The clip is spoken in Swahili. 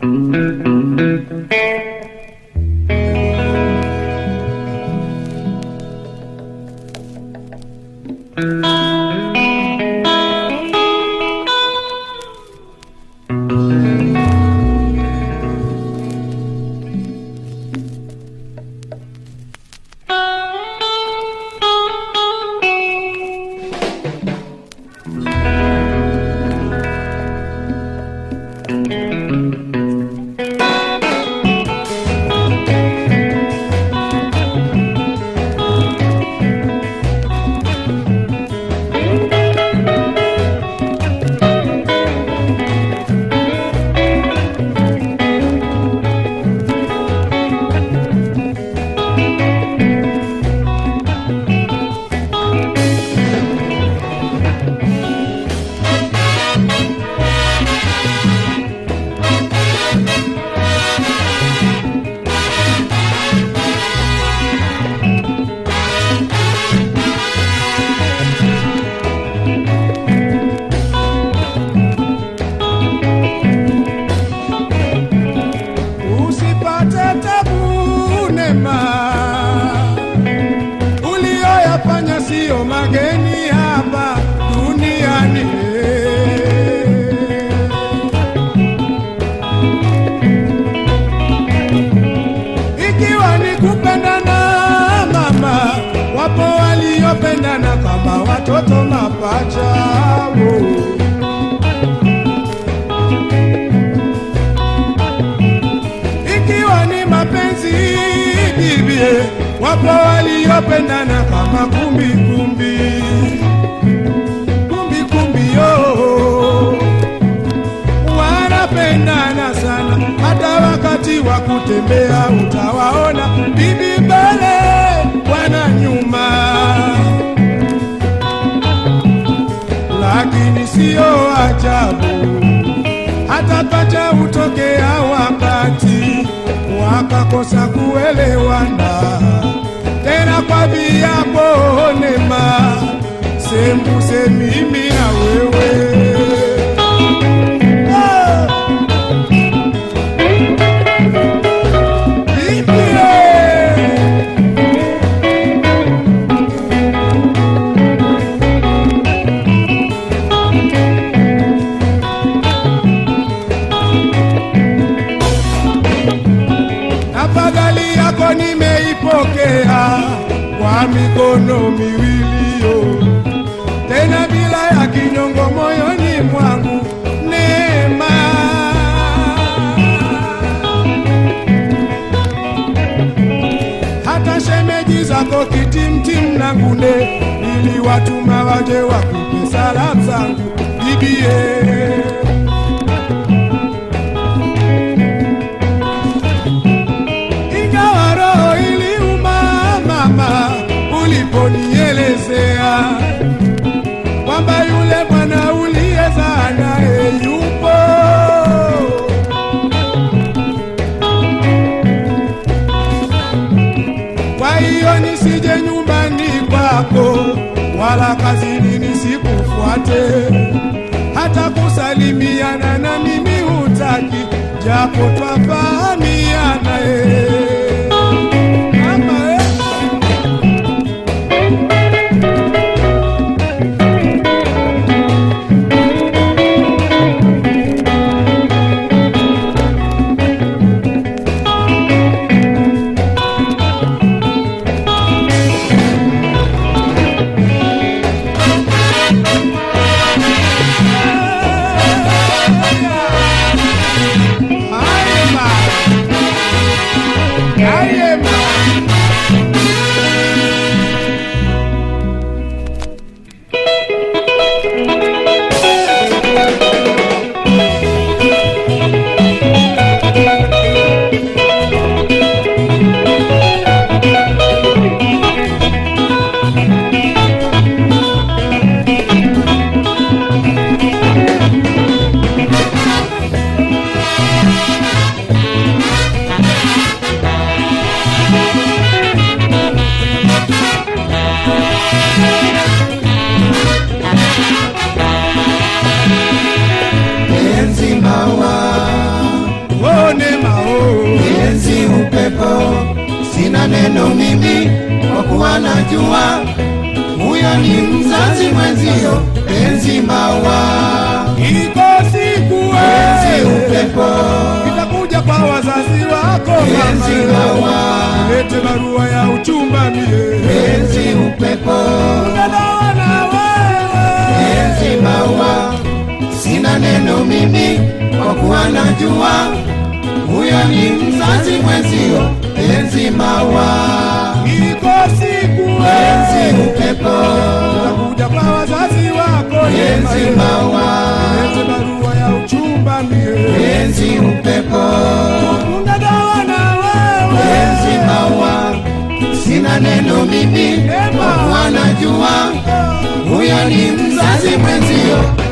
Mm-hmm. Kutembea utawaona. Bibi mbele, bwana nyuma, lakini siyo ajabu hata pacha hutokea wakati wakakosa kuelewana mikono miwili yo, tena bila ya kinyongo moyoni mwangu neema. Hata shemeji zako kitimtim na ngune, ili watuma waje wakupe salamu zangu bibie. Nyumbani wala wala kazini nisikufuate, hata kusalimiana na mimi hutaki, japo twafahamiana kuwa najua huyo ni mzazi mwenzio, penzi mbawa, iko siku penzi upepo, itakuja kwa wazazi wako penzi mbawa, lete barua ya uchumba mie. Penzi upepo, Unadawa wewe. Penzi mbawa, sina neno mimi kwa kuwa najua. Huyo ni mzazi mwenzio, maneno mipi? Wanajua huyo ni mzazi mwenzio.